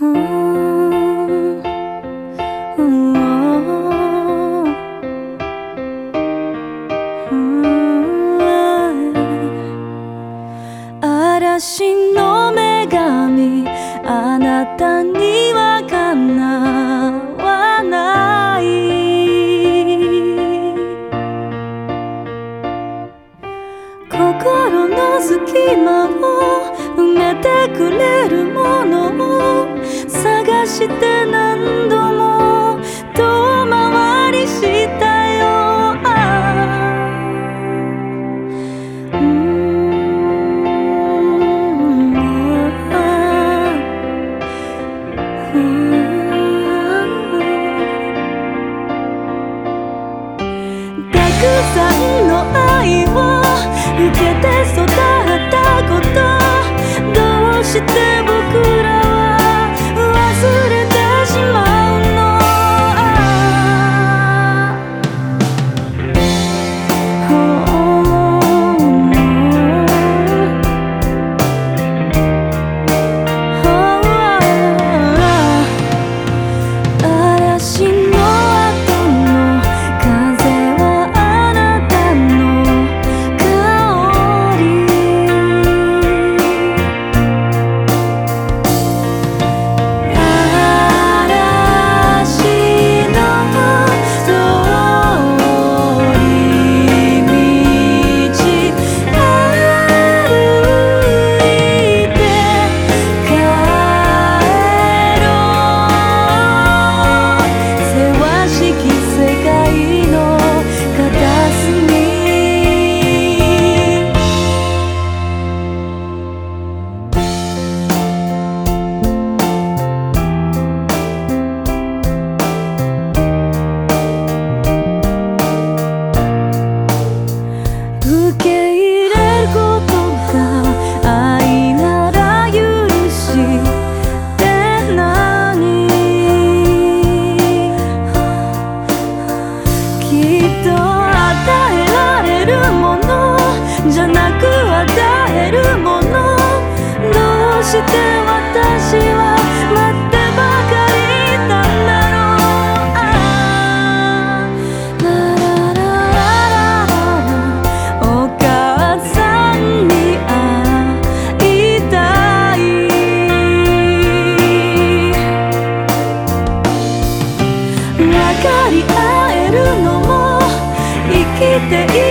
嵐の女神あなたにはかなわない心の隙間を埋めてくれるものをして何度も遠回りしたよ。うん。うーん。たくさん。受け入れることが愛なら許して何きっと与えられるものじゃなく与えるものどうして私は分かり合えるのも生きている